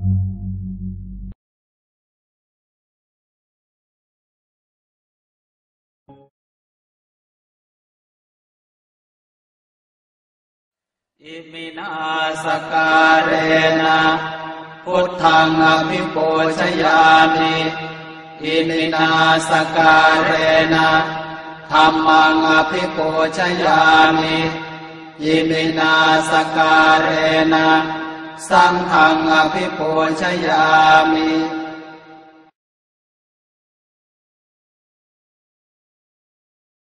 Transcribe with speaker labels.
Speaker 1: อิมินาสักกาเรนะพุทธังอภิปูชยามิอิมินาสักกาเรนะธัมมังอภิปูชยามิอิมินาสการเรนะ สังฆังอภิปูชยามิ